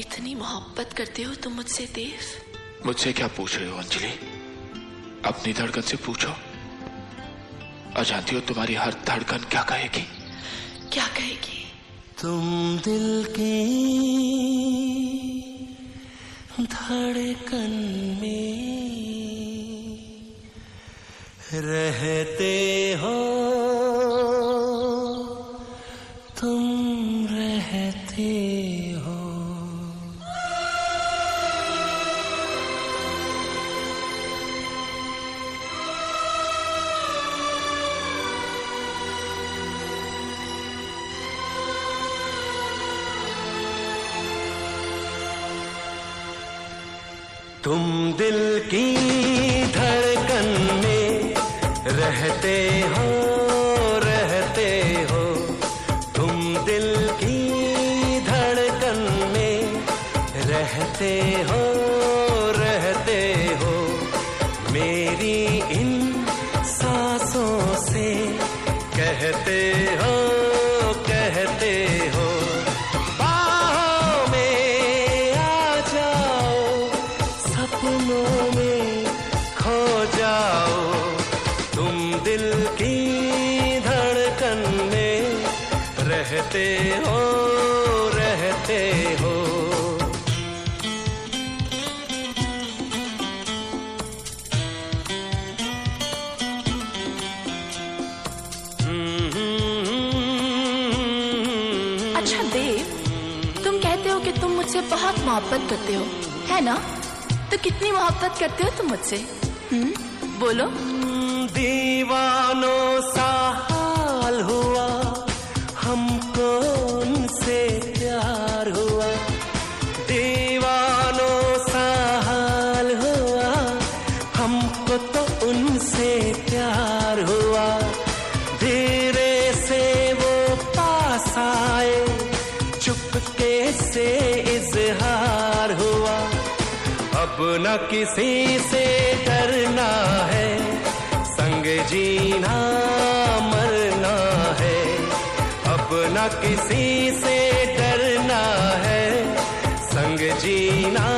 इतनी मोहब्बत करते हो तुम मुझसे देव। मुझसे क्या पूछ रहे हो अंजलि? अपनी धड़कन से पूछो। और जानती हो तुम्हारी हर धड़कन क्या कहेगी? क्या कहेगी? तुम दिल की धड़कन में रहते हो। तुम दिल की धड़कन में रहते हो रहते हो। तुम दिल की धड़कन में रहते हो रहते हो। मेरी इन सांसों से कहते हो सपनों में खो जाओ। तुम दिल की धड़कन में रहते हो रहते हो। अच्छा देव, तुम कहते हो कि तुम मुझसे बहुत मोहब्बत करते हो, है ना? तो कितनी मोहब्बत करते हो तुम मुझसे? हम्म बोलो। दीवानों अब न किसी से डरना है। संग जीना मरना है। अब न किसी से डरना है। संग जीना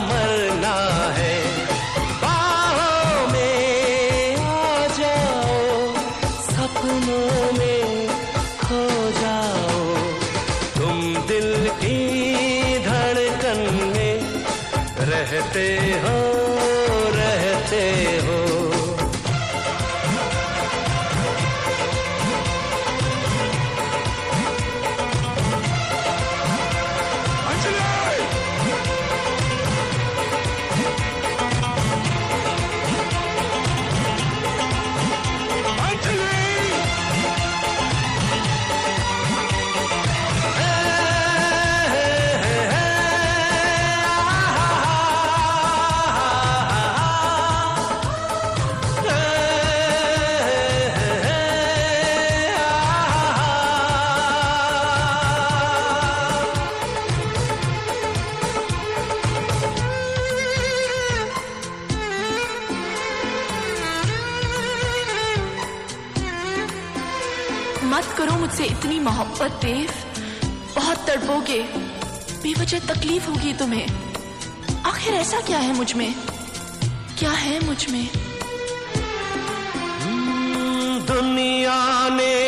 मरना है। बाहों में आ जाओ, सपनों में मत करो मुझसे इतनी मोहब्बत, देव। बहुत तड़पोगे, बेवजह तकलीफ़ होगी तुम्हें। आखिर ऐसा क्या है मुझमें? क्या है मुझमें? दुनिया ने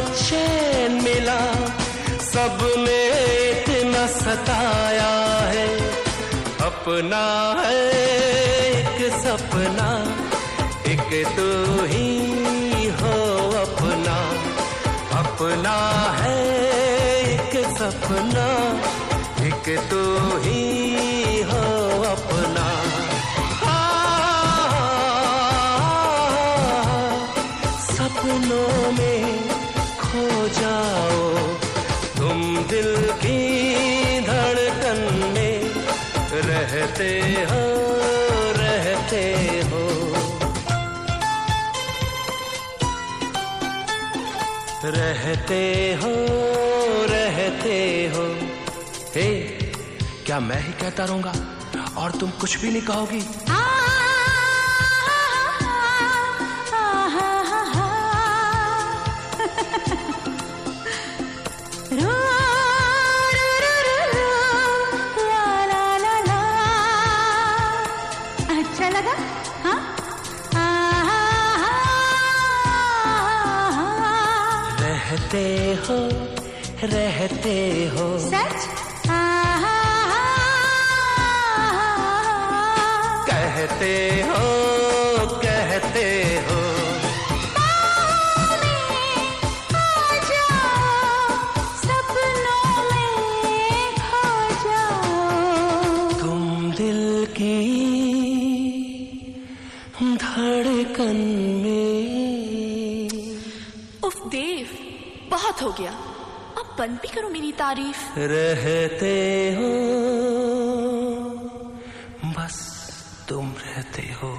चैन मिला, सबने इतना सताया है। अपना है एक सपना, एक तो ही हो अपना। अपना है एक सपना, एक तो ही हो अपना। सपनों में जाओ। तुम दिल की धड़कन में रहते हो रहते हो। रहते हो रहते हो। हे, क्या मैं ही कहता रहूँगा? और तुम कुछ भी नहीं कहोगी। अच्छा रहते हो रहते हो। सच? बहुत हो गया। अब बंद भी करो मेरी तारीफ़। रहते हो, बस तुम रहते हो।